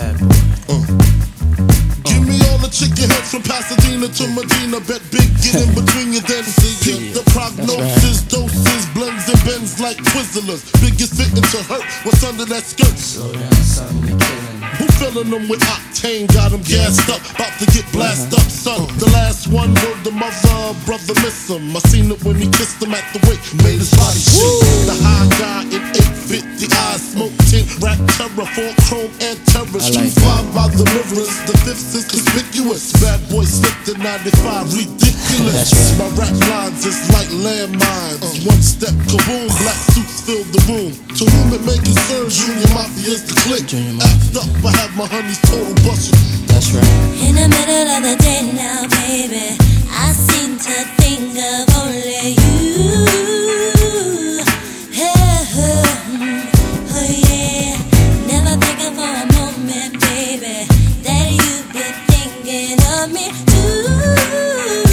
bad boy. Uh. Give me all the chicken heads from Pasadena to Medina. Bet big get in between you then see. The prognosis, doses, blends and bends like Twizzlers. Biggest fitting to hurt what's under that skirt. Slow down, son, you're killing. Who filling them with octane? Got them gassed up, about to get blasted up, son. The last one word the mother, brother miss him. I seen it when he kissed him at the wake, made his body shake. The high guy in 850 eyes, smoke tint, rap terror, four chrome and terror. I Street like five by the rivers, the fifth is conspicuous. Bad boy slipped in 95, ridiculous. That's right. My rap lines is like landmines. Uh. One step, kaboom, black suits fill the room. To whom it may concern, Junior Mafia's the click. Junior Mafia. Act up, I have my honey's total busted. That's right. In the middle of the day now, baby, I seem to think of only you. me.